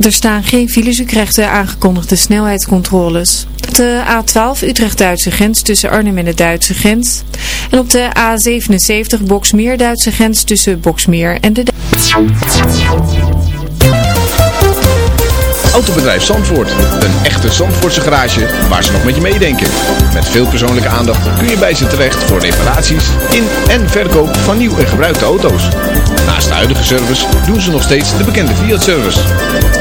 Er staan geen files, aangekondigde snelheidscontroles. Op de A12 Utrecht-Duitse grens tussen Arnhem en de Duitse grens. En op de A77 Boksmeer-Duitse grens tussen Boksmeer en de... Autobedrijf Zandvoort. Een echte Zandvoortse garage waar ze nog met je meedenken. Met veel persoonlijke aandacht kun je bij ze terecht voor reparaties in en verkoop van nieuw en gebruikte auto's. Naast de huidige service doen ze nog steeds de bekende Fiat-service.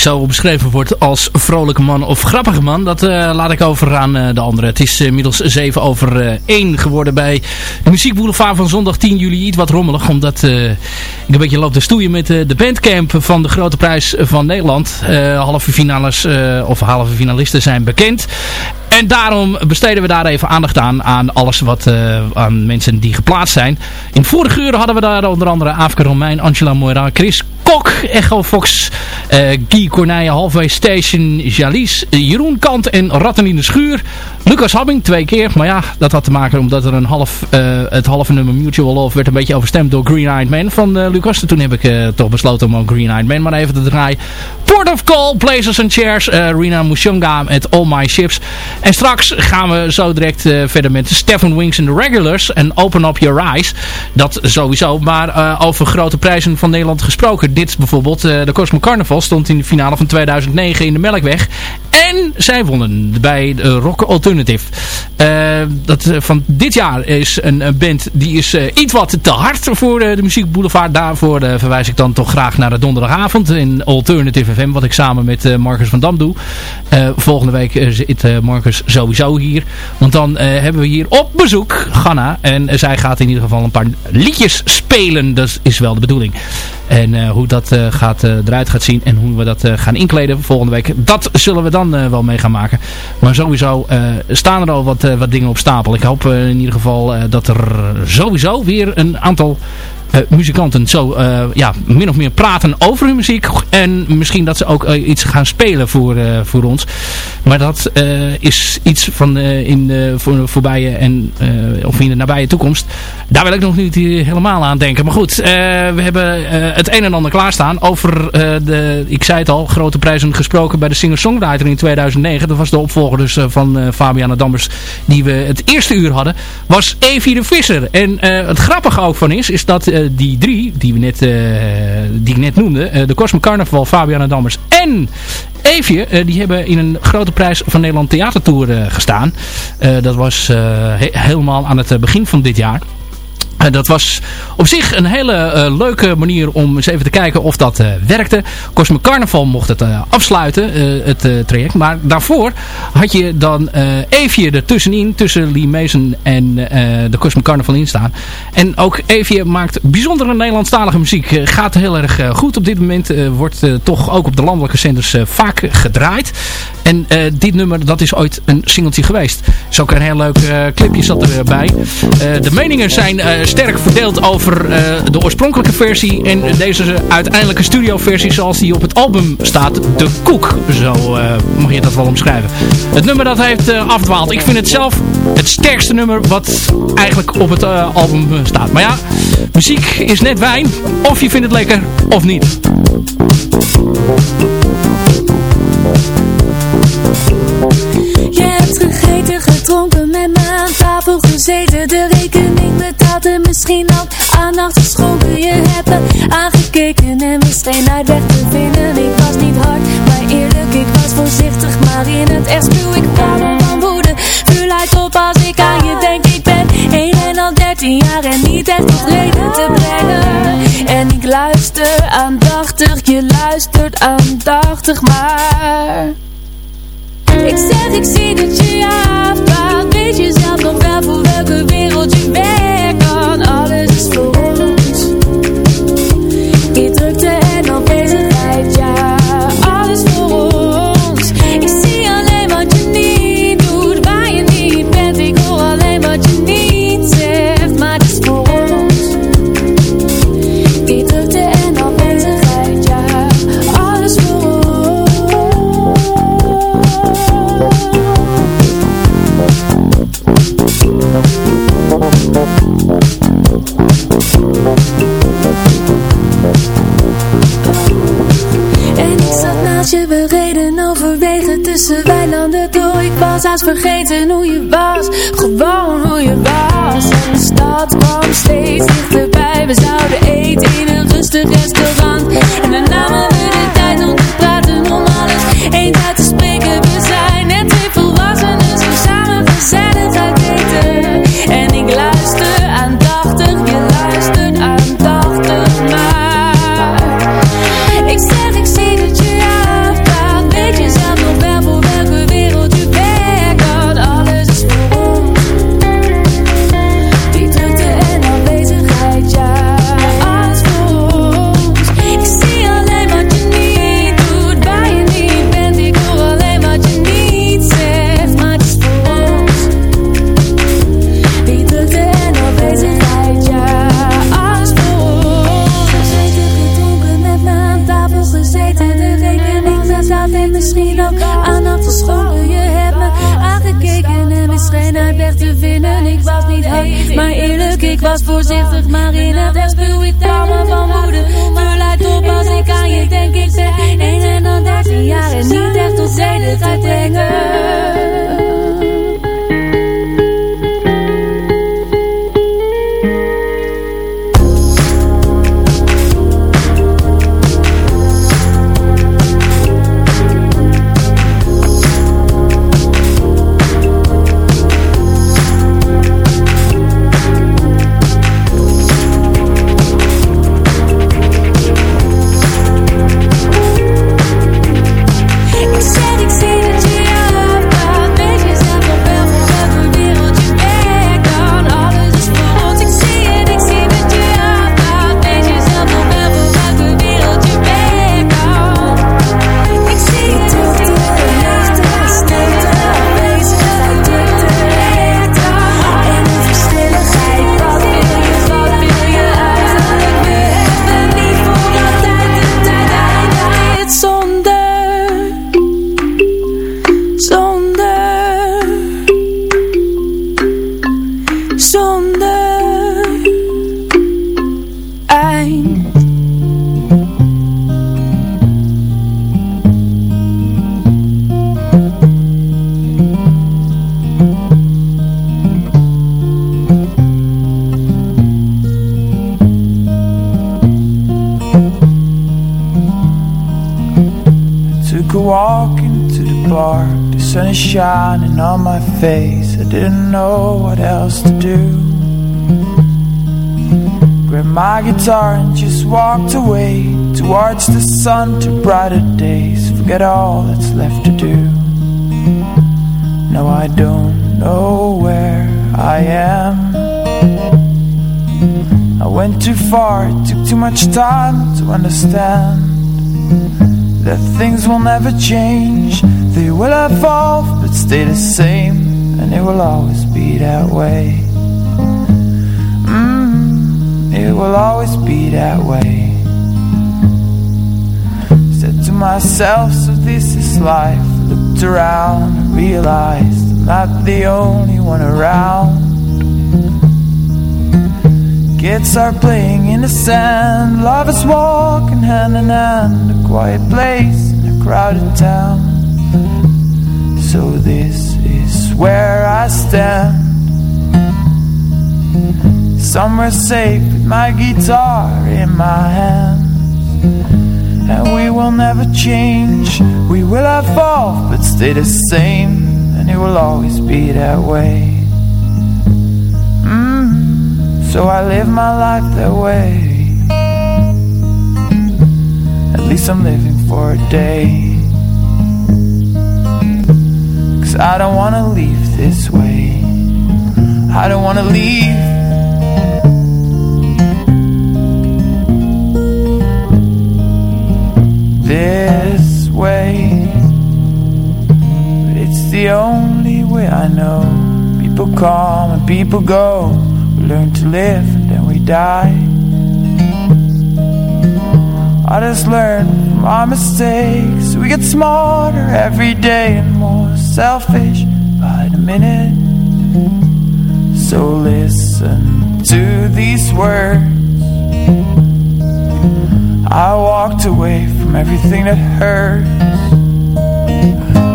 Zo beschreven word als vrolijke man of grappige man, dat uh, laat ik over aan uh, de anderen. Het is inmiddels 7 over uh, 1 geworden bij de muziekboulevard van zondag 10 juli. Iets wat rommelig, omdat ik een beetje loop te stoeien met de bandcamp van de Grote Prijs van Nederland. halve finales of halve finalisten zijn bekend. En daarom besteden we daar even aandacht aan. Aan alles wat aan mensen die geplaatst zijn. In vorige uur hadden we daar onder andere Afke Romein, Angela Moira, Chris Kok, Echo Fox, uh, Guy Corneille, Halfway Station, Jalies, Jeroen Kant en Ratten in de Schuur. Lucas Habbing twee keer. Maar ja, dat had te maken omdat er een half, uh, het halve nummer Mutual Love werd een beetje overstemd door Green Eyed Man van uh, Lucas. Toen heb ik toch besloten om Green Eyed Man maar even te draaien. Port of Call, Places and Chairs, Rina Mushonga met All My Ships. En straks gaan we zo direct verder met Stephen Wings en de Regulars en Open Up Your Eyes. Dat sowieso, maar over grote prijzen van Nederland gesproken dit bijvoorbeeld, de Cosmo Carnival stond in de finale van 2009 in de Melkweg. En zij wonnen bij de Rock Alternative. Uh, dat, eh, van dit jaar is een, een band die is iets wat te hard voor de muziekboulevard. Daarvoor verwijs ik dan toch graag naar de donderdagavond in Alternative FM. Wat ik samen met Marcus van Dam doe. volgende week zit Marcus sowieso hier. Want dan hebben we hier op bezoek Ganna. En zij gaat in ieder geval een paar liedjes spelen. Dat is wel de bedoeling. En hoe dat gaat, eruit gaat zien en hoe we dat gaan inkleden volgende week. Dat zullen we dan wel mee gaan maken. Maar sowieso staan er al wat eh, wat dingen op stapel. Ik hoop eh, in ieder geval eh, dat er sowieso weer een aantal muzikanten zo uh, ja, min of meer praten over hun muziek. En misschien dat ze ook uh, iets gaan spelen voor, voor ons. Maar dat is iets van in de voor, voorbije en, of in de nabije toekomst. Daar wil ik nog niet helemaal aan denken. Maar goed, we hebben het een en ander klaarstaan over de, ik zei het al, grote prijzen gesproken bij de singer-songwriter in 2009. Dat was de opvolger dus van Fabiana Dammers die we het eerste uur hadden. Was Evie de Visser. En het grappige ook van is, is dat eh, die drie, die, we net, uh, die ik net noemde, uh, de Cosmo Carnaval, Fabiana Dammers en Eefje, die hebben in een grote prijs van Nederland Theatertour gestaan. dat was he helemaal aan het begin van dit jaar. Uh, dat was op zich een hele uh, leuke manier om eens even te kijken of dat uh, werkte. Cosmo Carnaval mocht het afsluiten, het traject. Maar daarvoor had je dan Evie ertussenin, tussen Lee Mason en de Cosmo Carnaval in staan. En ook Evie maakt bijzondere Nederlandstalige muziek. gaat heel erg goed op dit moment. wordt toch ook op de landelijke zenders vaak gedraaid. En dit nummer, dat is ooit een singeltje geweest. Is ook een heel leuk clipje zat erbij. de meningen zijn sterk verdeeld over uh, de oorspronkelijke versie en deze uiteindelijke studioversie zoals die op het album staat. De Koek, zo uh, mag je dat wel omschrijven. Het nummer dat heeft uh, afdwaald. Ik vind het zelf het sterkste nummer wat eigenlijk op het album staat. Maar ja, muziek is net wijn. Of je vindt het lekker of niet. Je hebt gegeten, gedronken, met me aan tafel gezeten De rekening betaald en misschien ook aandacht geschonken Je hebt me aangekeken en wist geen uitweg te vinden. Ik was niet hard, maar eerlijk, ik was voorzichtig. Maar in het echt spuw ik tranen van woede Vuur lijkt op als ik aan je denk. Ik ben 1 en al 13 jaar en niet echt tot reden te brengen. En ik luister aandachtig, je luistert aandachtig maar ik zeg, ik zie dat je je afvraagt. Weet je zelf nog wel voor welke wereld je weg kan Alles is voor my guitar and just walked away Towards the sun to brighter days. Forget all that's left to do. Now I don't know where I am. I went too far, took too much time to understand That things will never change. They will evolve but stay the same And it will always be that way will always be that way. Said to myself, so this is life. Looked around and realized I'm not the only one around. Kids are playing in the sand. Lovers walking hand in hand. A quiet place in a crowded town. So this is where I stand Somewhere safe with my guitar in my hands. And we will never change. We will evolve but stay the same. And it will always be that way. Mm, So I live my life that way. At least I'm living for a day. Cause I don't wanna leave this way. I don't wanna leave This way. But it's the only way I know. People come and people go. We learn to live and then we die. I just learn from our mistakes. We get smarter every day and more selfish by the minute. So listen to these words. I walked away from everything that hurts.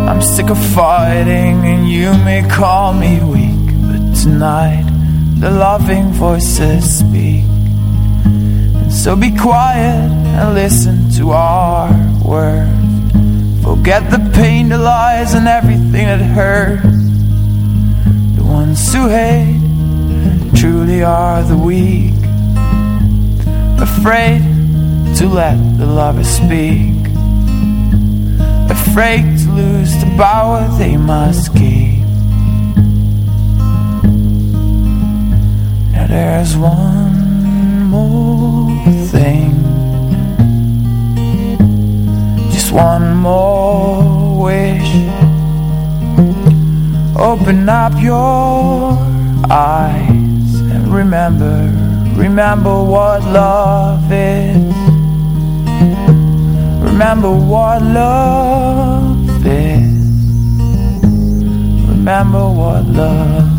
I'm sick of fighting, and you may call me weak, but tonight the loving voices speak. And so be quiet and listen to our words. Forget the pain, the lies, and everything that hurt. The ones who hate truly are the weak, afraid to let the lover speak, afraid to lose the power they must keep. Now there's one more thing. Just one more wish. Open up your eyes remember, remember what love is. Remember what love is. Remember what love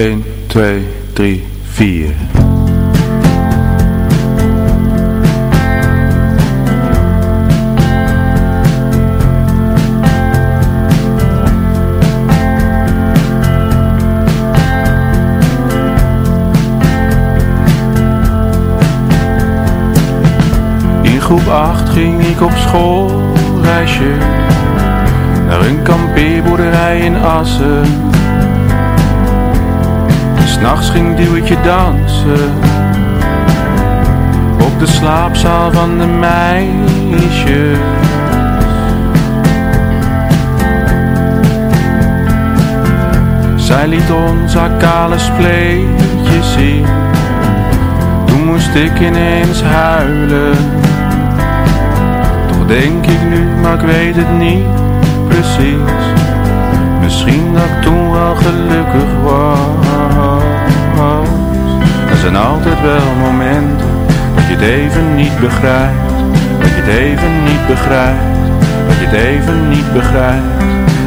1, 2, 3, 4. In groep 8 ging ik op schoolreisje naar een kampeerboerderij in Assen S'nachts ging Duwtje dansen op de slaapzaal van de meisjes. Zij liet ons haar kale spleetje zien. Toen moest ik ineens huilen. Toch denk ik nu, maar ik weet het niet precies. Misschien dat ik toen wel gelukkig was. Zijn altijd wel momenten dat je het even niet begrijpt. Dat je het even niet begrijpt. Dat je het even niet begrijpt.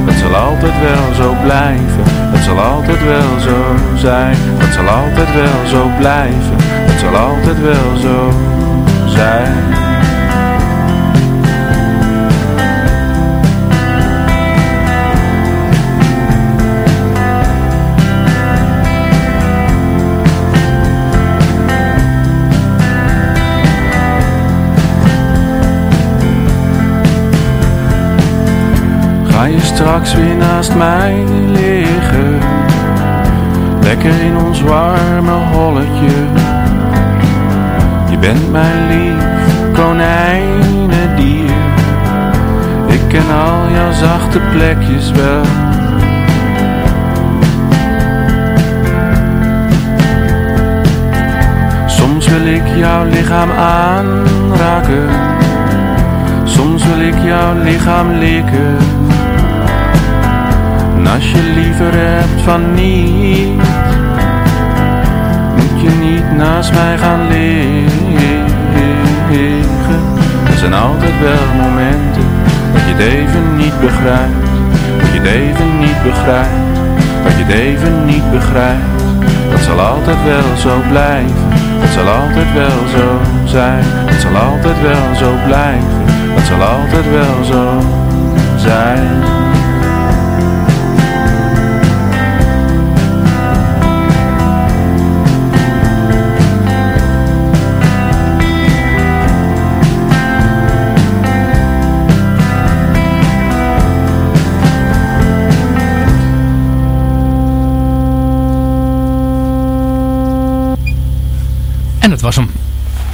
Dat zal altijd wel zo blijven. Dat zal altijd wel zo zijn. Dat zal altijd wel zo blijven. Dat zal altijd wel zo zijn. Ga je straks weer naast mij liggen? Lekker in ons warme holletje. Je bent mijn lief konijnendier. Ik ken al jouw zachte plekjes wel. Soms wil ik jouw lichaam aanraken. Soms wil ik jouw lichaam likken en als je liever hebt van niet Moet je niet naast mij gaan liggen. Er zijn altijd wel momenten Dat je het even niet begrijpt Dat je het even niet begrijpt Dat je het even niet begrijpt. Dat zal altijd wel zo blijven Dat zal altijd wel zo zijn. Dat zal altijd wel zo blijven Dat zal altijd wel zo zijn was hem.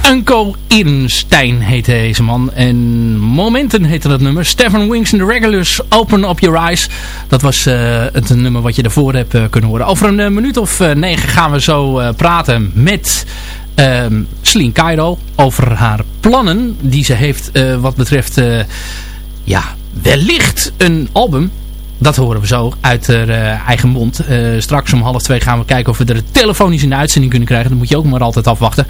Unco Irnstein heette deze man. En Momenten heette dat nummer. Stefan Wings and the Regulars, Open Up Your Eyes. Dat was uh, het nummer wat je ervoor hebt uh, kunnen horen. Over een uh, minuut of negen gaan we zo praten met um, Celine Cairo. Over haar plannen die ze heeft wat betreft ja, wellicht een album dat horen we zo uit haar uh, eigen mond. Uh, straks om half twee gaan we kijken of we er telefonisch in de uitzending kunnen krijgen. Dat moet je ook maar altijd afwachten.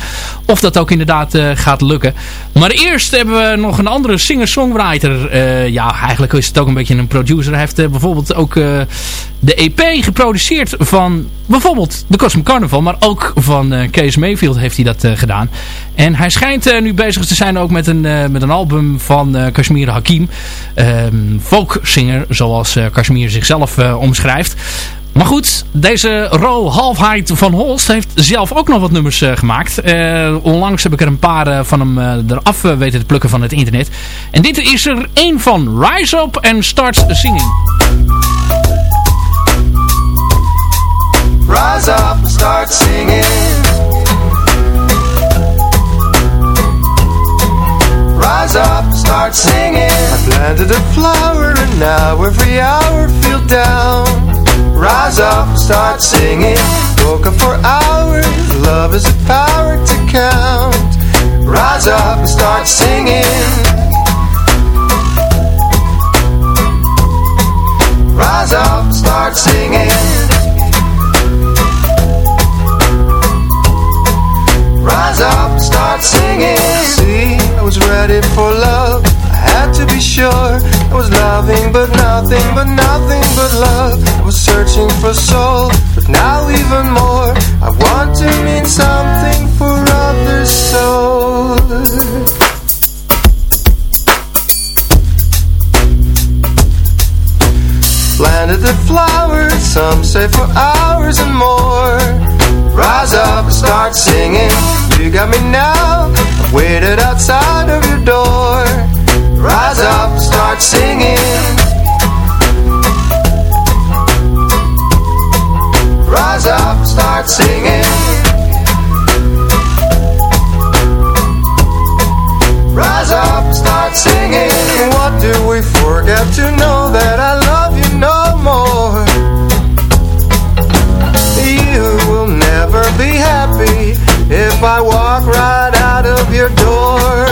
Of dat ook inderdaad uh, gaat lukken. Maar eerst hebben we nog een andere singer-songwriter. ja, eigenlijk is het ook een beetje een producer. Hij heeft bijvoorbeeld ook de EP geproduceerd van bijvoorbeeld de Cosmic Carnival. Maar ook van Kees Mayfield heeft hij dat gedaan. En hij schijnt nu bezig te zijn ook met een, met een album van Kashmir Hakim. folkzinger zoals Kashmir zichzelf omschrijft. Maar goed, deze Ro Halfheid van Holst heeft zelf ook nog wat nummers gemaakt. Onlangs heb ik er een paar van hem eraf weten te plukken van het internet. En dit is er één van. Rise Up and Start Singing. Rise up and start singing. Rise up and start singing. I planted a flower and now every hour feel down. Rise up and start singing. Woke up for hours. Love is a power to count. Rise up and start singing. Rise up, start singing. Rise up, start singing. See, I was ready for love. I had to be sure. I was loving, but nothing, but nothing but love. I was searching for soul, but now even more. I want to mean something for others' souls. Planted the flowers, some say for hours and more. Rise up and start singing. You got me now. I've waited outside of your door. Rise up and start singing. Rise up and start singing. Rise up and start singing. What do we forget to know that I love you no more? If I walk right out of your door.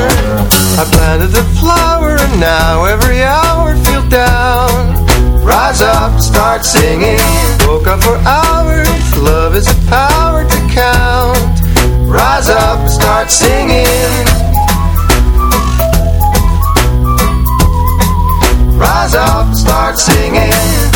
I planted a flower and now every hour feel down. Rise up, start singing. Woke up for hours. Love is a power to count. Rise up, start singing. Rise up, start singing.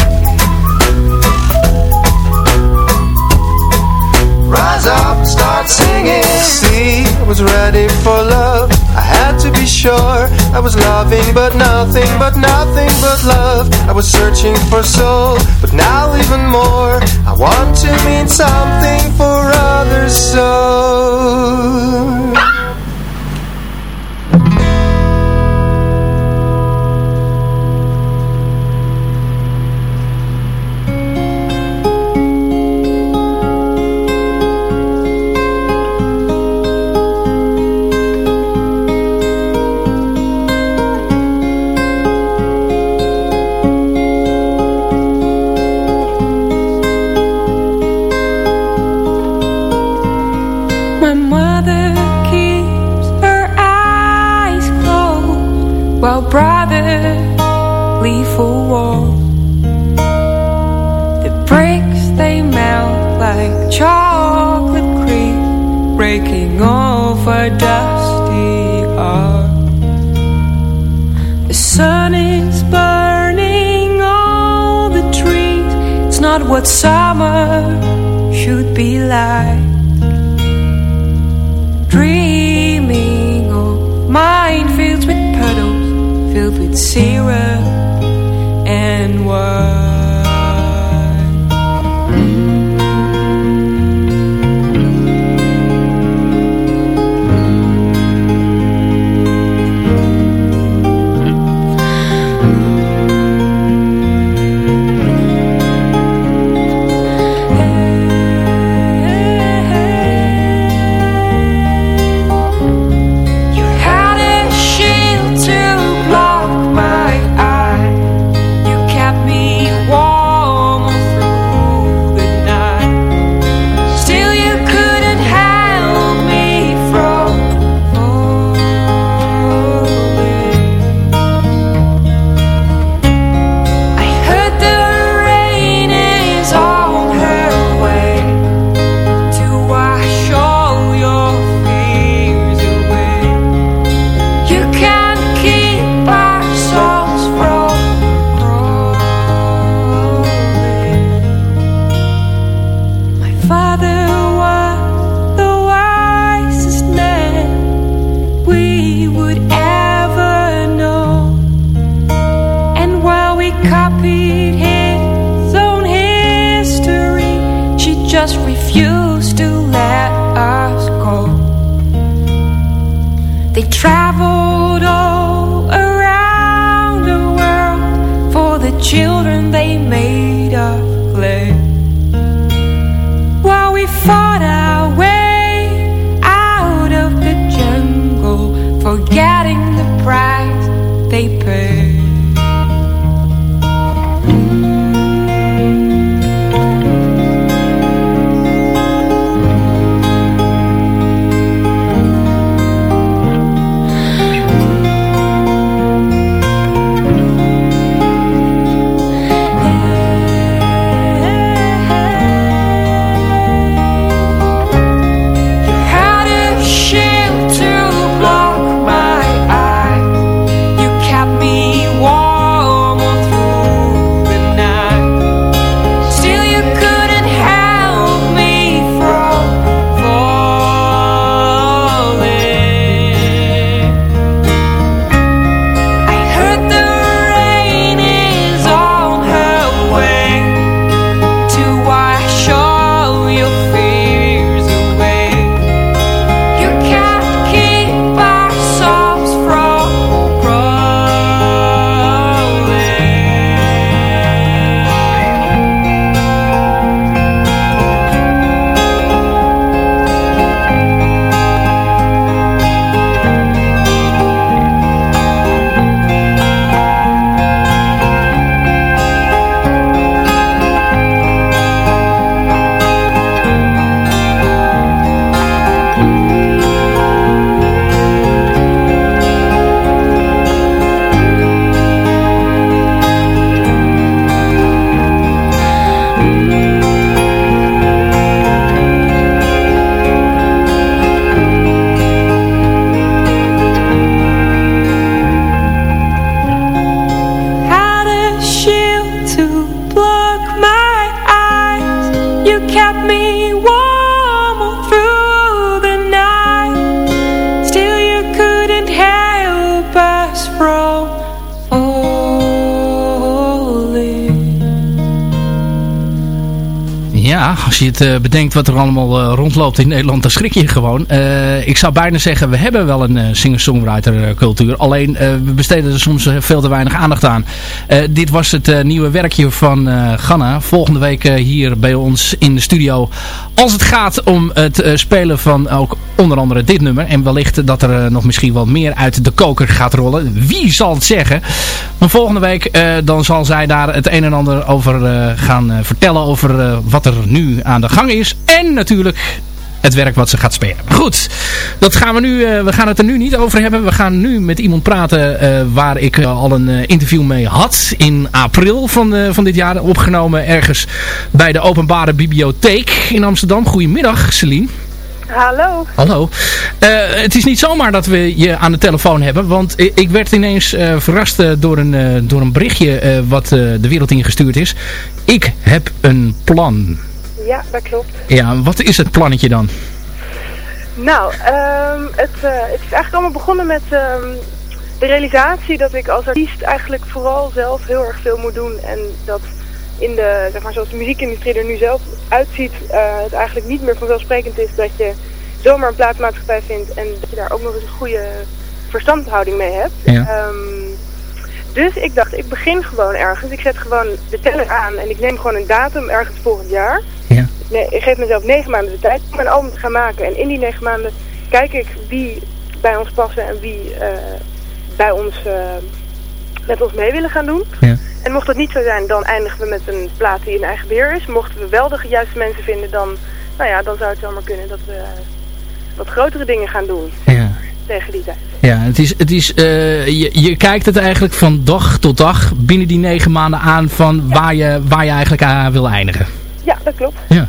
Rise up, start singing. See, I was ready for love. I had to be sure. I was loving, but nothing, but nothing but love. I was searching for soul, but now even more. I want to mean something for others so. For war. The bricks they melt like chocolate cream, breaking a dusty heart. The sun is burning all the trees. It's not what summer should be like eh, bedenkt wat er allemaal eh, rondloopt in Nederland, dan schrik je gewoon. Eh, ik zou bijna zeggen, we hebben wel een singer-songwriter cultuur. Alleen, we besteden er soms veel te weinig aandacht aan. dit was het nieuwe werkje van Ganna. Volgende week hier bij ons in de studio. Als het gaat om het spelen van ook onder andere dit nummer. En wellicht dat er nog misschien wat meer uit de koker gaat rollen. Wie zal het zeggen? Maar volgende week dan zal zij daar het een en ander over gaan vertellen. Over wat er nu aan de gang is. En natuurlijk het werk wat ze gaat spelen. Goed, dat gaan we nu. We gaan het er nu niet over hebben. We gaan nu met iemand praten waar ik al een interview mee had. In april van, van dit jaar. Opgenomen ergens bij de Openbare Bibliotheek in Amsterdam. Goedemiddag Celine. Hallo. Hallo. het is niet zomaar dat we je aan de telefoon hebben. Want ik werd ineens verrast door, een, door een berichtje wat de wereld ingestuurd is. Ik heb een plan. Ja, dat klopt. Ja, wat is het plannetje dan? Nou, um, het, het is eigenlijk allemaal begonnen met um, de realisatie dat ik als artiest eigenlijk vooral zelf heel erg veel moet doen. En dat in de, zeg maar zoals de muziekindustrie er nu zelf uitziet, uh, het eigenlijk niet meer vanzelfsprekend is dat je zomaar een plaatsmaatschappij vindt en dat je daar ook nog eens een goede verstandhouding mee hebt. Ja. Um, dus ik dacht, ik begin gewoon ergens. Ik zet gewoon de teller aan en ik neem gewoon een datum ergens volgend jaar. Ja. Nee, ik geef mezelf negen maanden de tijd om een album te gaan maken. En in die negen maanden kijk ik wie bij ons passen en wie uh, bij ons, uh, met ons mee willen gaan doen. Ja. En mocht dat niet zo zijn, dan eindigen we met een plaat die in eigen beheer is. Mochten we wel de juiste mensen vinden, dan, nou ja, dan zou het wel maar kunnen dat we wat grotere dingen gaan doen. Ja tegen die tijd. Ja, het is, het is, uh, je, je kijkt het eigenlijk van dag tot dag binnen die negen maanden aan van waar, je, waar je eigenlijk aan wil eindigen. Ja, dat klopt. Ja.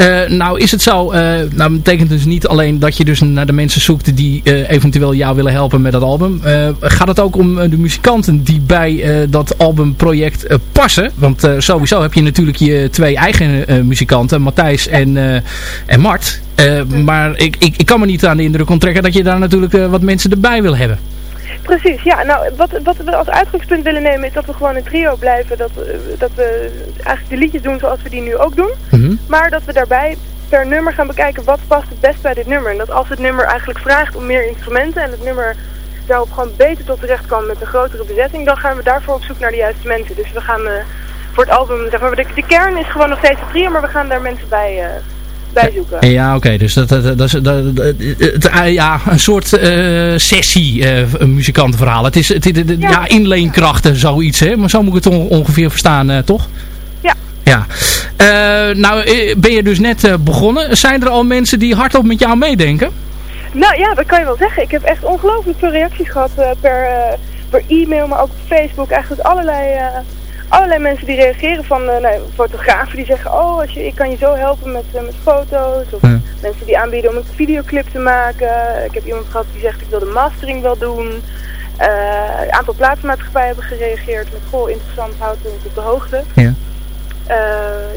Uh, nou is het zo, uh, nou betekent dus niet alleen dat je dus naar de mensen zoekt die uh, eventueel jou willen helpen met dat album. gaat het ook om de muzikanten die bij dat albumproject passen? Want sowieso heb je natuurlijk je twee eigen muzikanten, Matthijs en, en Mart. maar ik, ik, ik kan me niet aan de indruk onttrekken dat je daar natuurlijk wat mensen erbij wil hebben. Precies, ja. Nou, wat, wat we als uitgangspunt willen nemen is dat we gewoon een trio blijven. Dat, dat we eigenlijk de liedjes doen zoals we die nu ook doen. Mhm. Maar dat we daarbij per nummer gaan bekijken wat past het best bij dit nummer. En dat als het nummer eigenlijk vraagt om meer instrumenten en het nummer daarop gewoon beter tot terecht kan met een grotere bezetting, dan gaan we daarvoor op zoek naar de juiste mensen. Dus we gaan uh, voor het album, zeg maar, de, de, kern is gewoon nog steeds een trio, maar we gaan daar mensen bij... Uh, zoeken. Ja, oké. Dus dat, dat, dat, eh, ja, een soort uh, sessie uh, muzikantenverhaal. Het is, het, het, ja. ja, inleenkrachten, zoiets. Hè? Maar zo moet ik het ongeveer verstaan, uh, toch? Ja. Ja. nou, ben je dus net begonnen. Zijn er al mensen die hardop met jou meedenken? Nou ja, dat kan je wel zeggen. Ik heb echt ongelooflijk veel reacties gehad per, per e-mail, maar ook op Facebook. Eigenlijk allerlei allerlei mensen die reageren van uh, nou, fotografen die zeggen, oh, als je, ik kan je zo helpen met, uh, met foto's. Of mensen die aanbieden om een videoclip te maken. Ik heb iemand gehad die zegt, ik wil de mastering wel doen. Uh, een aantal plaatsmaatschappijen hebben gereageerd met, goh, interessant, houdt ons op de hoogte. Ja.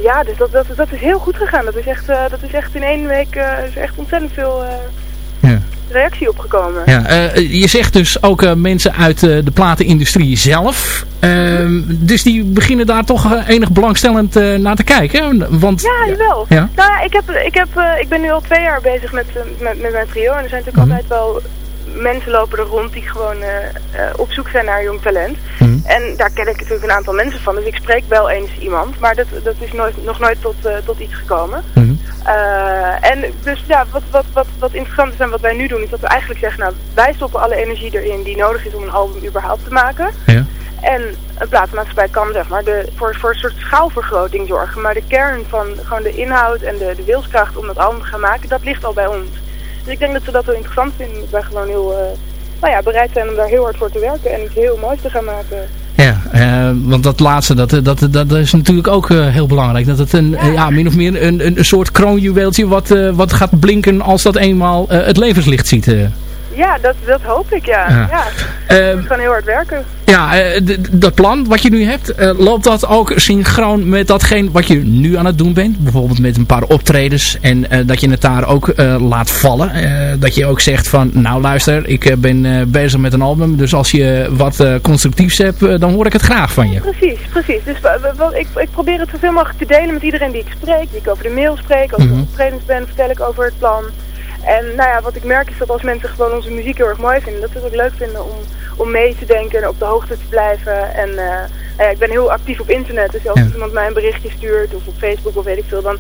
ja, dus dat, dat, dat is heel goed gegaan. Dat is echt, dat is echt in één week is echt ontzettend veel ja reactie opgekomen. Ja, uh, je zegt dus ook uh, mensen uit uh, de platenindustrie zelf. Ehm, dus die beginnen daar toch enig belangstellend naar te kijken. Want, ja, jawel. Ja? Nou ja, ik, heb, ik, heb, ik ben nu al twee jaar bezig met, met, met mijn trio. En er zijn natuurlijk mhm. altijd wel mensen lopen er rond die gewoon op zoek zijn naar jong talent. Mhm. En daar ken ik natuurlijk een aantal mensen van. Dus ik spreek wel eens iemand. Maar dat, dat is nooit, nog nooit tot, tot iets gekomen. Mhm. En dus ja, wat, wat, wat, wat interessant is en wat wij nu doen, is dat we eigenlijk zeggen, nou, wij stoppen alle energie erin die nodig is om een album überhaupt te maken. Ja. En een platenmaatschappij kan zeg maar de, voor, voor een soort schaalvergroting zorgen. Maar de kern van gewoon de inhoud en de, de wilskracht om dat album te gaan maken, dat ligt al bij ons. Dus ik denk dat ze dat wel interessant vinden. Dat wij gewoon heel uh, nou ja, bereid zijn om daar heel hard voor te werken en iets heel moois te gaan maken. Ja, uh, want dat laatste, dat, dat, dat, is natuurlijk ook heel belangrijk. Dat het een, ja. min of meer een, een, soort kroonjuweeltje wat, wat gaat blinken als dat eenmaal het levenslicht ziet. Ja, dat, dat hoop ik, ja. ja. je moet gewoon heel hard werken. Ja, uh, dat plan wat je nu hebt, uh, loopt dat ook synchroon met datgene wat je nu aan het doen bent? Bijvoorbeeld met een paar optredens en dat je het daar ook laat vallen. dat je ook zegt van, nou luister, ik ben bezig met een album, dus als je wat constructiefs hebt, dan hoor ik het graag van je. Precies, precies. Dus ik, ik probeer het zoveel mogelijk te delen met iedereen die ik spreek, die ik over de mail spreek, als ik mm -hmm. optredens ben, vertel ik over het plan. En nou ja, wat ik merk is dat als mensen gewoon onze muziek heel erg mooi vinden, dat ze het ook leuk vinden om, om mee te denken en op de hoogte te blijven. En uh, nou ja, ik ben heel actief op internet, dus als ja. iemand mij een berichtje stuurt of op Facebook of weet ik veel, dan,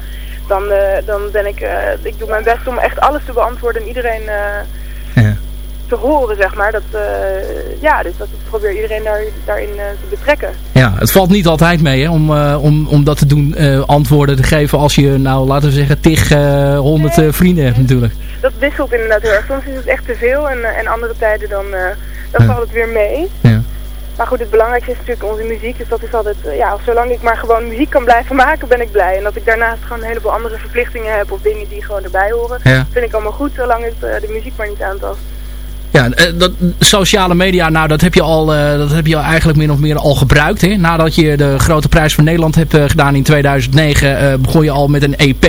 dan, uh, dan ben ik, uh, ik doe mijn best om echt alles te beantwoorden en iedereen ja. Te horen, zeg maar. Dat, ja, dus dat ik probeer iedereen daar, daarin te betrekken. Ja, het valt niet altijd mee hè, om, om, om dat te doen, antwoorden te geven als je, nou laten we zeggen, tig honderd nee, vrienden hebt natuurlijk dat wisselt inderdaad heel erg. Soms is het echt te veel en, en andere tijden dan, dan valt het weer mee. Ja. Maar goed, het belangrijkste is natuurlijk onze muziek. Dus dat is altijd, ja, zolang ik maar gewoon muziek kan blijven maken, ben ik blij. En dat ik daarnaast gewoon een heleboel andere verplichtingen heb of dingen die gewoon erbij horen, ja. vind ik allemaal goed, zolang het uh, de muziek maar niet aantast. Ja, dat, sociale media, nou dat heb je al, uh, dat heb je eigenlijk min of meer al gebruikt. Hè? Nadat je de grote prijs van Nederland hebt uh, gedaan in 2009, uh, begon je al met een EP,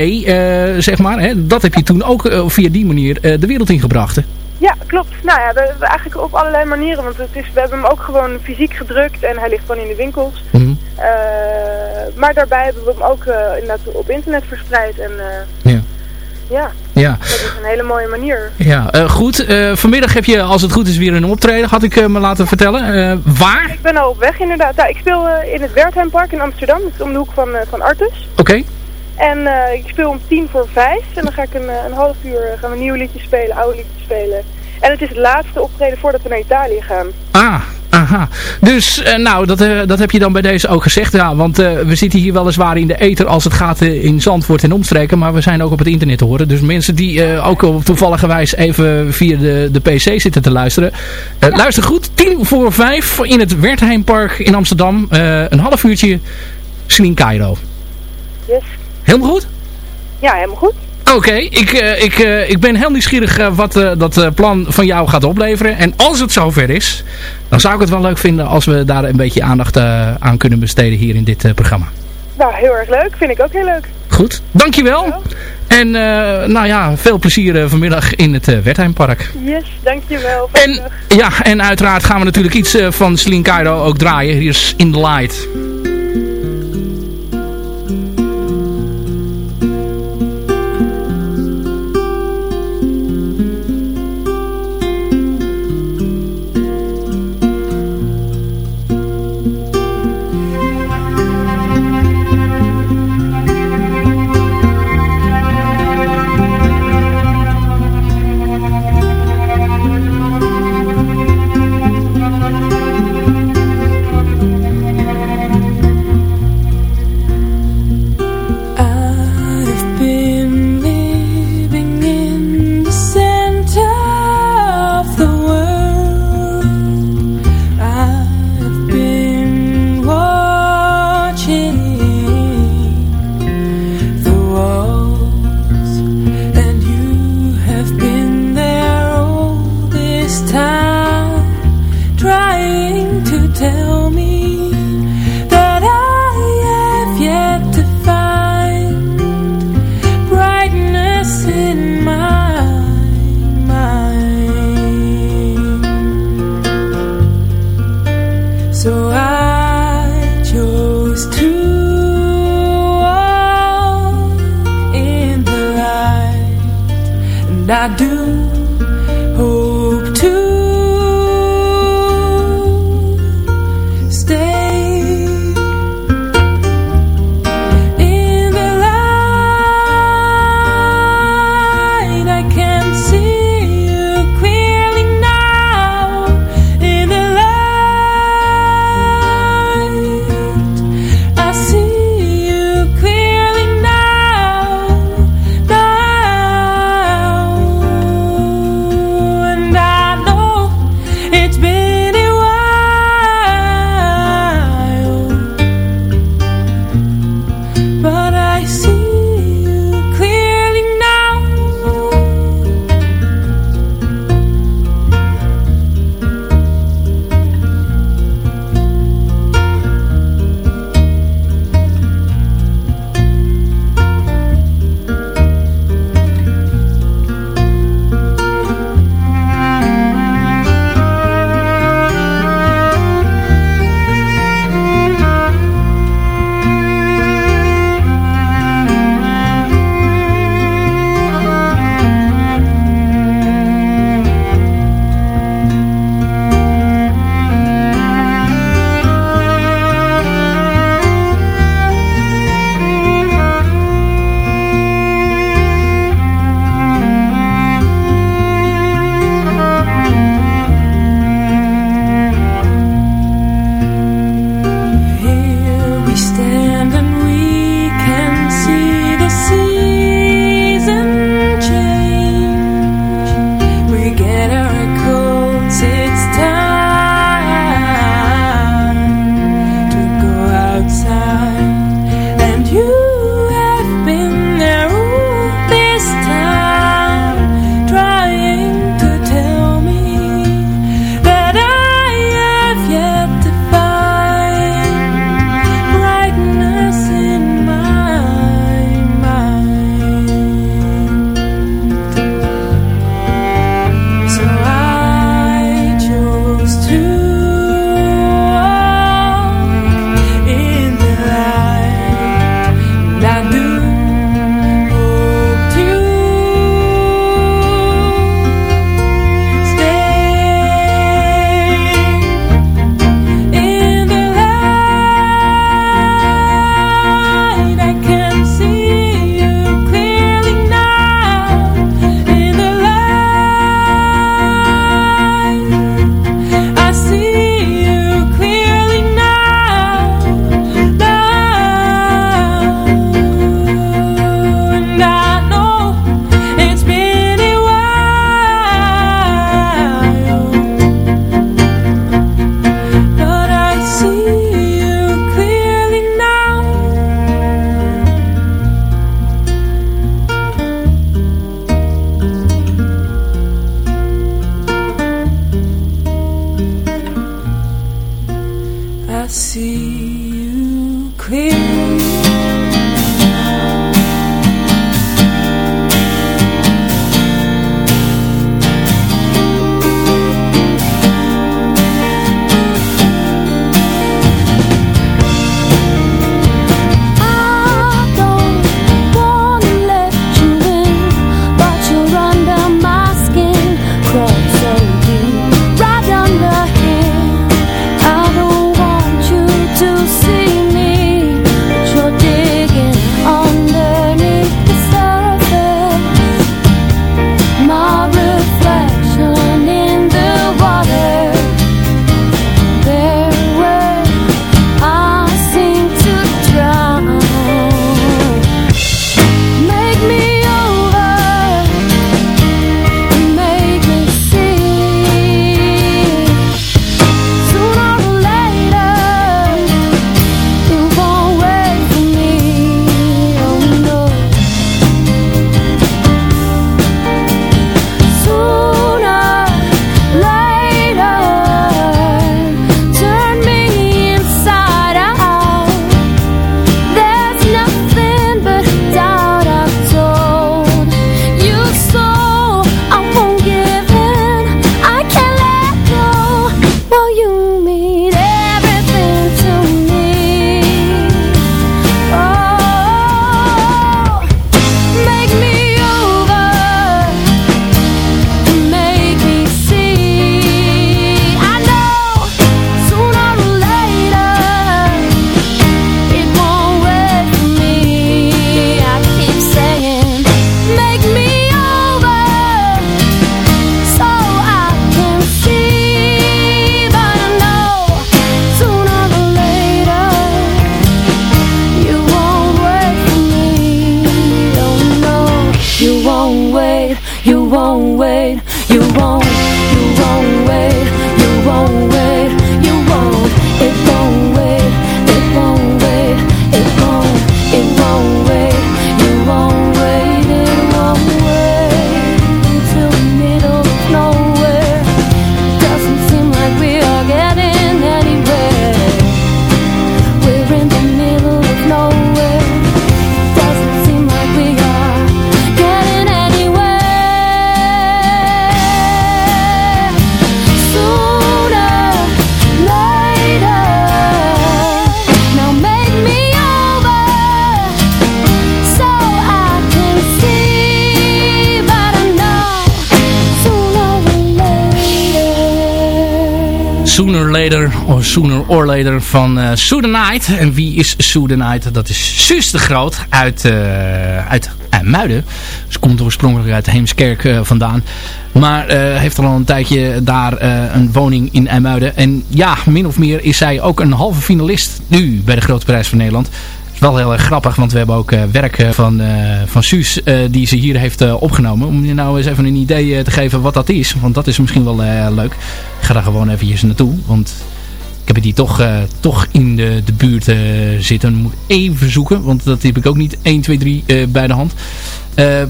zeg maar. Hè? Dat heb je toen ook via die manier de wereld ingebracht. Hè? Ja, klopt. Nou ja, we, we eigenlijk op allerlei manieren. Want het is, we hebben hem ook gewoon fysiek gedrukt en hij ligt gewoon in de winkels. Mm -hmm. maar daarbij hebben we hem ook inderdaad op internet verspreid. En, ja. Ja, ja, dat is een hele mooie manier. Ja, uh, goed. Uh, vanmiddag heb je, als het goed is, weer een optreden, had ik uh, me laten vertellen. waar? Ik ben al op weg, inderdaad. Ja, ik speel in het Wertheimpark in Amsterdam. Dat is om de hoek van, van Artus. Oké. Okay. En ik speel om tien voor vijf. En dan ga ik een, een half uur gaan we nieuwe liedjes spelen, oude liedjes spelen. En het is het laatste optreden voordat we naar Italië gaan. Ah, aha. Dus, uh, nou, dat, uh, dat heb je dan bij deze ook gezegd. Ja, want uh, we zitten hier weliswaar in de ether als het gaat in Zandvoort en omstreken. Maar we zijn ook op het internet te horen. Dus mensen die ook op toevallige wijze even via de, de PC zitten te luisteren. Ja. Luister goed, tien voor vijf in het Wertheimpark in Amsterdam. een half uurtje Sling Cairo. Yes. Helemaal goed? Ja, helemaal goed. Oké, okay, ik, uh, ik, uh, ik ben heel nieuwsgierig uh, wat dat plan van jou gaat opleveren. En als het zover is, dan zou ik het wel leuk vinden als we daar een beetje aandacht aan kunnen besteden hier in dit programma. Nou, heel erg leuk. Vind ik ook heel leuk. Goed, dankjewel. Ja. En nou ja, veel plezier vanmiddag in het Wertheimpark. Yes, dankjewel. En, ja, en uiteraard gaan we natuurlijk iets van Celine Cairo ook draaien. Hier is In The Light. Sooner or Later van uh, the Night. En wie is Night? Dat is Suus de Groot uit, uh, uit Muiden. Ze komt oorspronkelijk uit Heemskerk vandaan. Maar heeft al een tijdje daar een woning in IJmuiden. En ja, min of meer is zij ook een halve finalist nu bij de Grote Prijs van Nederland wel heel erg grappig, want we hebben ook uh, werk van, uh, van Suus die ze hier heeft opgenomen. Om je nou eens even een idee te geven wat dat is. Want dat is misschien wel leuk. Ik ga daar gewoon eventjes naartoe. Want ik heb die toch, toch in de, de buurt zitten. Moet even zoeken, want dat heb ik ook niet 1, 2, 3 uh, bij de hand.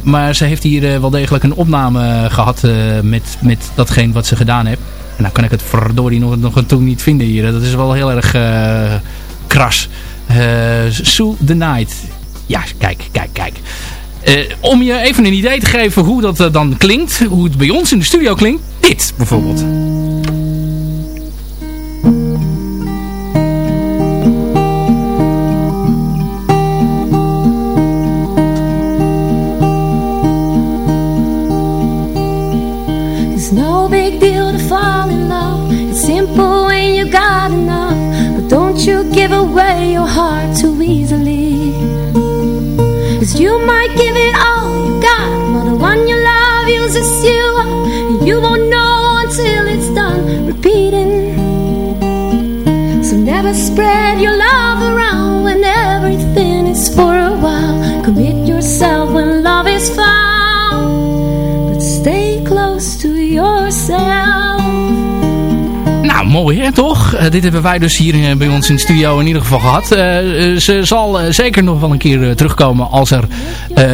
maar ze heeft hier wel degelijk een opname gehad met, met datgene wat ze gedaan heeft. En dan kan ik het verdorie nog, nog toen niet vinden hier. Dat is wel heel erg kras. Sue the Night. Ja, kijk, kijk, kijk. om je even een idee te geven hoe dat dan klinkt. Hoe het bij ons in de studio klinkt. Dit bijvoorbeeld. easily. Cause you might give it all you got But the one you love uses you. Up And you won't know until it's done repeating. So never spread your love around When everything is for a while. Commit yourself when. Mooi hè, toch? Eh, dit hebben wij dus hier eh, bij ons in de studio in ieder geval gehad. Eh, ze zal zeker nog wel een keer terugkomen als er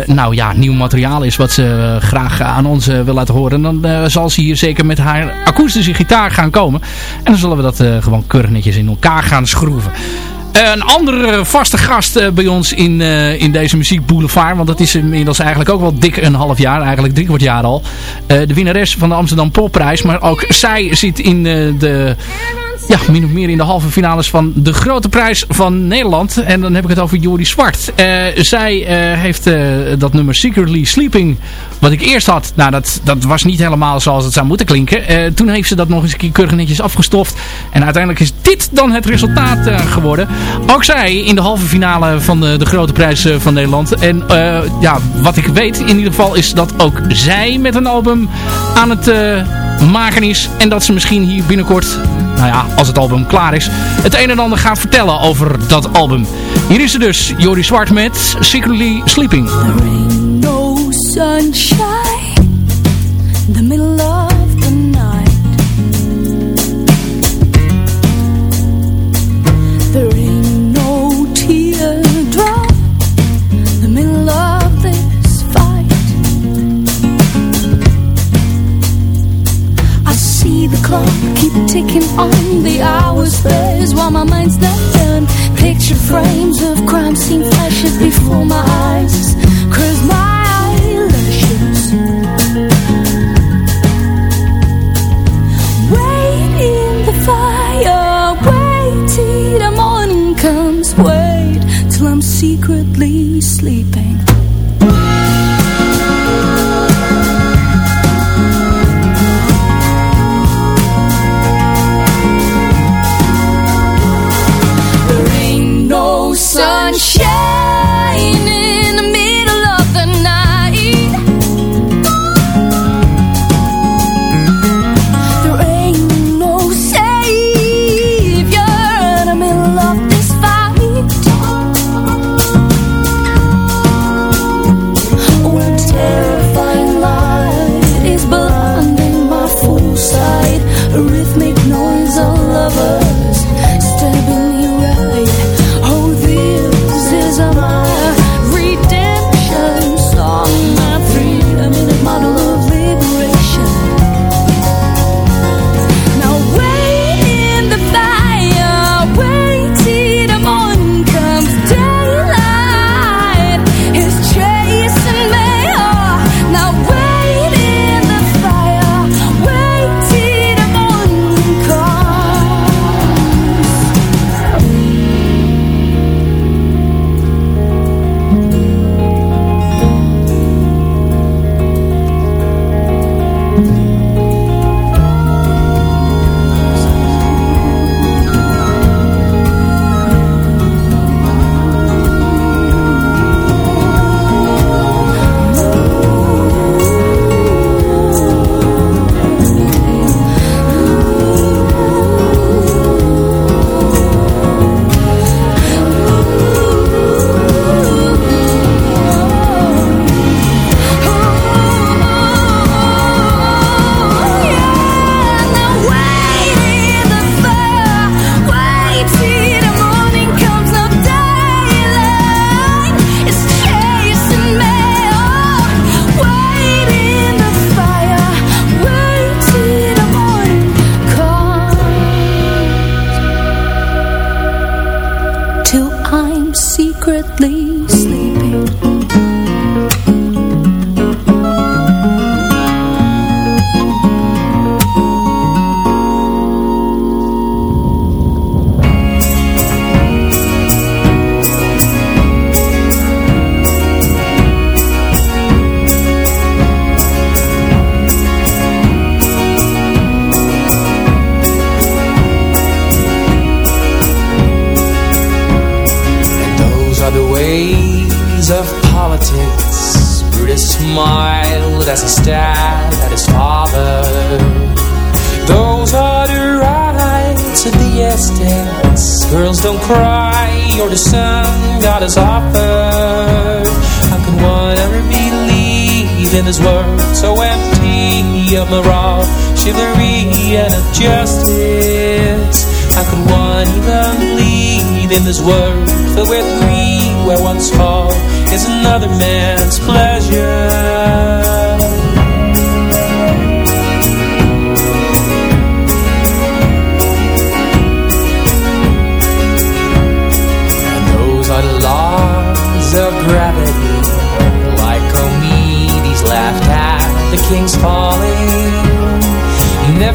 nou ja, nieuw materiaal is wat ze graag aan ons wil laten horen. Dan zal ze hier zeker met haar akoestische gitaar gaan komen. En dan zullen we dat gewoon keurig netjes in elkaar gaan schroeven. Een andere vaste gast eh, bij ons in, eh, in deze Muziek Boulevard. Want dat is inmiddels eigenlijk ook wel dik een half jaar. Eigenlijk drie kwart jaar al. Eh, de winnares van de Amsterdam Popprijs. Maar ook zij zit in eh, de... Ja, min of meer in de halve finales van de grote prijs van Nederland. En dan heb ik het over Jori Zwart. Eh, zij eh, heeft eh, dat nummer Secretly Sleeping, wat ik eerst had. Nou, dat, dat was niet helemaal zoals het zou moeten klinken. Toen heeft ze dat nog eens een keer keurig netjes afgestoft. En uiteindelijk is dit dan het resultaat geworden. Ook zij in de halve finale van de, de grote prijs van Nederland. En ja, wat ik weet in ieder geval is dat ook zij met een album aan het maken is. En dat ze misschien hier binnenkort, nou ja, als het album klaar is, het een en ander gaat vertellen over dat album. Hier is ze dus, Jori Zwart met Secretly Sleeping. no sunshine the clock keep ticking on the hours pass while my mind's not done. Picture frames of crime scene flashes before my eyes. Cause my eyelashes the fire morning comes Wait till I'm secretly sleeping of morale, chivalry, and of justice? How could one even believe in this world filled with greed, where one's fall is another man's pleasure? of gravity Like Comedes laughed at the king's falling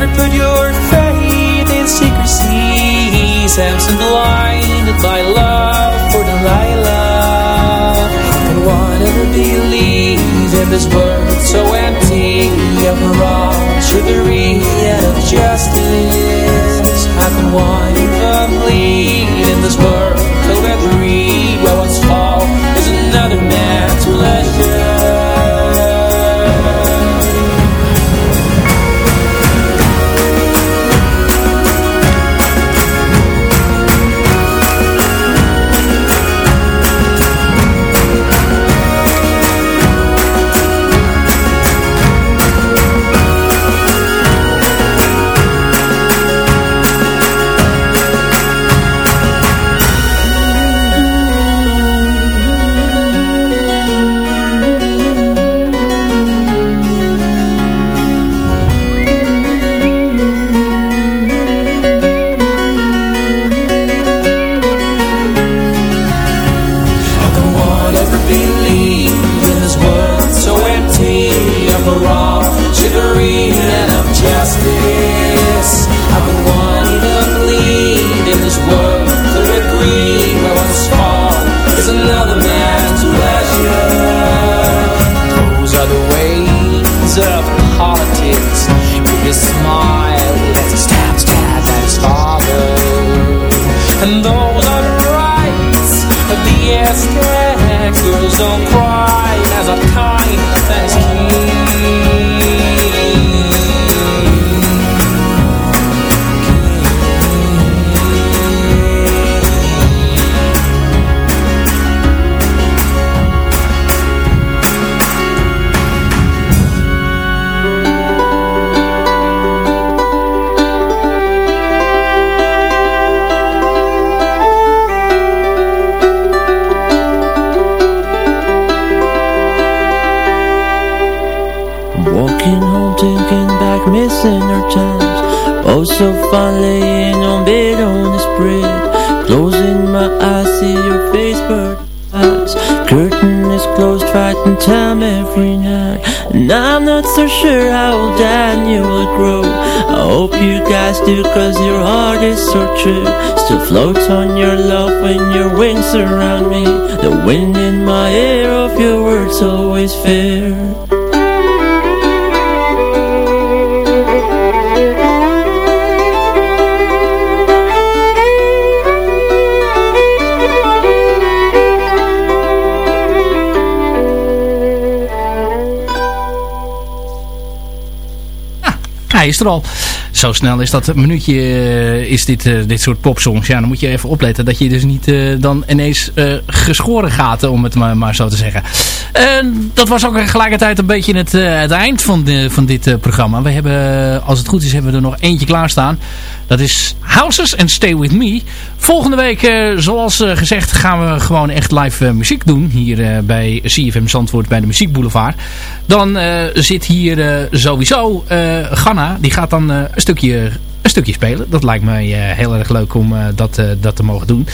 Never put your faith in secrecy Samson blinded by love for Delilah. Can one ever believe in this world so empty of chivalry and of justice. How can one even believe in this world so greed where one's fall another man's cause your heart is so true. Still floats on your love when your wings surround me. The wind in my hair of your words always fair is er al zo snel is dat minuutje, uh, is dit, uh, dit soort popsongs. Ja, dan moet je even opletten dat je dus niet uh, dan ineens geschoren gaat, om het maar, zo te zeggen. dat was ook tegelijkertijd een beetje het, het eind van, van dit programma. We hebben, als het goed is, hebben we er nog eentje klaarstaan. Dat is Houses and Stay With Me. Volgende week, zoals gezegd, gaan we gewoon echt live muziek doen. Hier bij CFM Zandvoort bij de Muziek Boulevard. Dan zit hier sowieso Ganna. Die gaat dan een stukje, een stukje spelen. Dat lijkt mij heel erg leuk om dat, dat te mogen doen.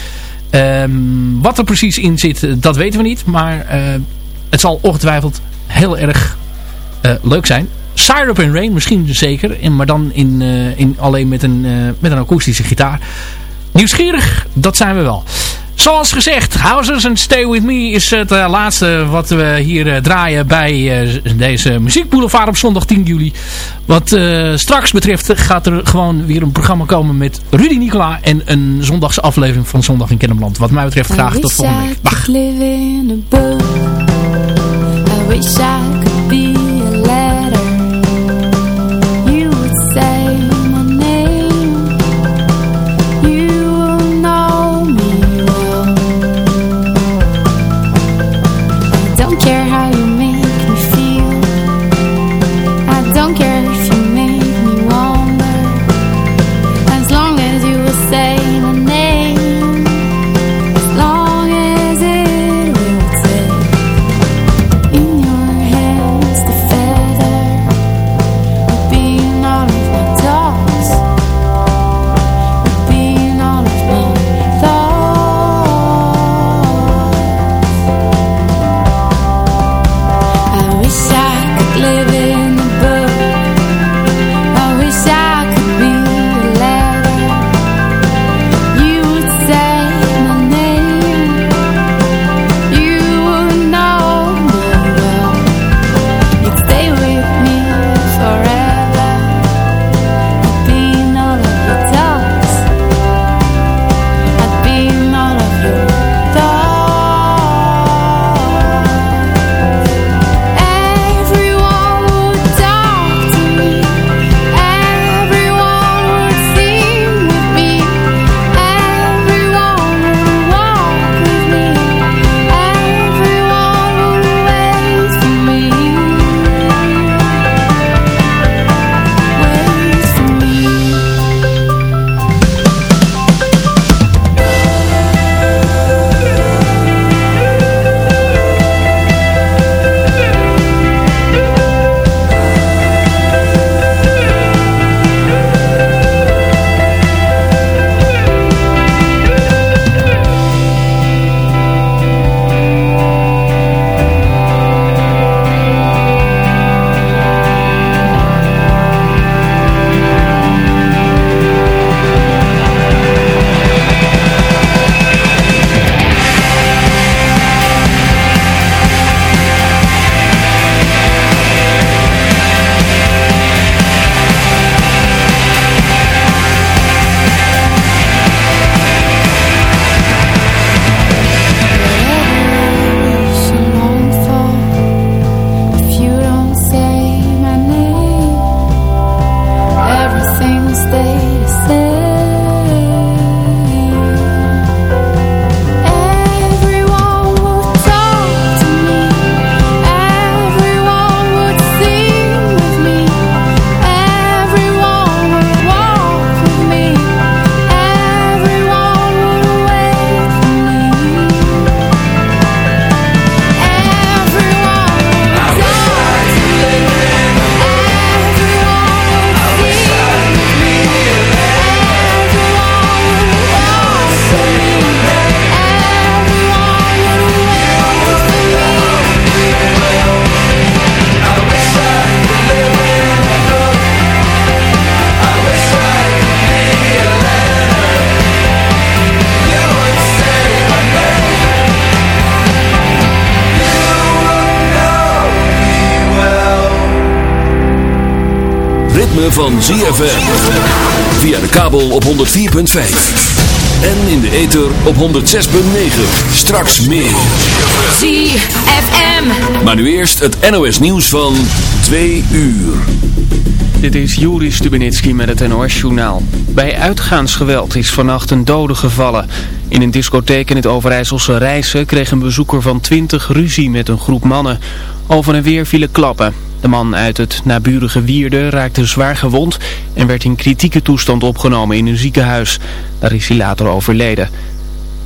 Um, wat er precies in zit, dat weten we niet. Maar het zal ongetwijfeld heel erg leuk zijn. Syrup and Rain misschien zeker. maar dan in, in, alleen met een, met een akoestische gitaar. Nieuwsgierig, dat zijn we wel. Zoals gezegd, Houses and Stay With Me is het uh, laatste wat we hier uh, draaien bij uh, deze muziekboulevard op zondag 10 juli. Wat straks betreft gaat er gewoon weer een programma komen met Rudy Nicola en een zondagse aflevering van Zondag in Kennemerland. Wat mij betreft graag tot volgende week. Dag. ZFM. Via de kabel op 104.5. En in de ether op 106.9. Straks meer. ZFM. Maar nu eerst het NOS nieuws van 2 uur. Dit is Juri Stubenitski met het NOS-journaal. Bij uitgaansgeweld is vannacht een dode gevallen. In een discotheek in het Overijsselse Rijssen kreeg een bezoeker van 20 ruzie met een groep mannen. Over en weer vielen klappen. De man uit het naburige Wierde raakte zwaar gewond en werd in kritieke toestand opgenomen in een ziekenhuis. Daar is hij later overleden.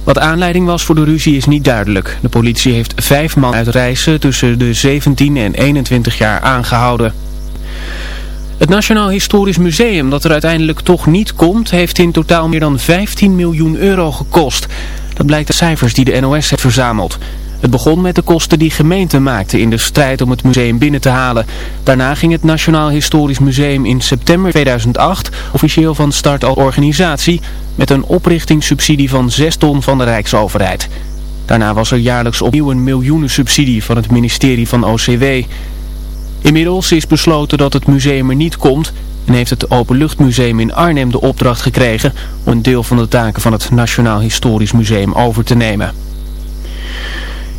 Wat aanleiding was voor de ruzie is niet duidelijk. De politie heeft vijf man uit Rijssen tussen de 17 en 21 jaar aangehouden. Het Nationaal Historisch Museum, dat er uiteindelijk toch niet komt, heeft in totaal meer dan 15 miljoen euro gekost. Dat blijkt uit cijfers die de NOS heeft verzameld. Het begon met de kosten die gemeenten maakten in de strijd om het museum binnen te halen. Daarna ging het Nationaal Historisch Museum in september 2008 officieel van start als organisatie met een oprichtingssubsidie van 6 ton van de Rijksoverheid. Daarna was er jaarlijks opnieuw een miljoenensubsidie van het ministerie van OCW. Inmiddels is besloten dat het museum er niet komt en heeft het Openluchtmuseum in Arnhem de opdracht gekregen om een deel van de taken van het Nationaal Historisch Museum over te nemen.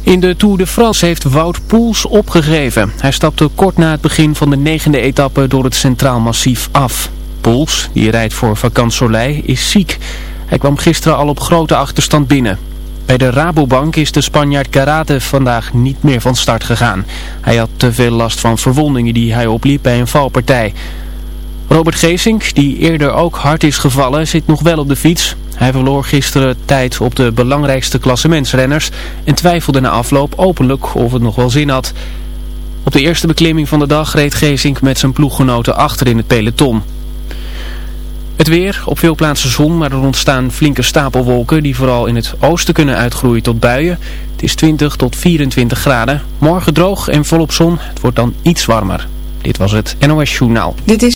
In de Tour de France heeft Wout Poels opgegeven. Hij stapte kort na het begin van de negende etappe door het Centraal Massief af. Poels, die rijdt voor Vakant Soleil, is ziek. Hij kwam gisteren al op grote achterstand binnen. Bij de Rabobank is de Spanjaard Karate vandaag niet meer van start gegaan. Hij had te veel last van verwondingen die hij opliep bij een valpartij. Robert Geesink, die eerder ook hard is gevallen, zit nog wel op de fiets. Hij verloor gisteren tijd op de belangrijkste klassementsrenners en twijfelde na afloop openlijk of het nog wel zin had. Op de eerste beklimming van de dag reed Geesink met zijn ploeggenoten achter in het peloton. Het weer, op veel plaatsen zon, maar er ontstaan flinke stapelwolken die vooral in het oosten kunnen uitgroeien tot buien. Het is 20 tot 24 graden. Morgen droog en volop zon, het wordt dan iets warmer. Dit was het NOS Journaal. Dit is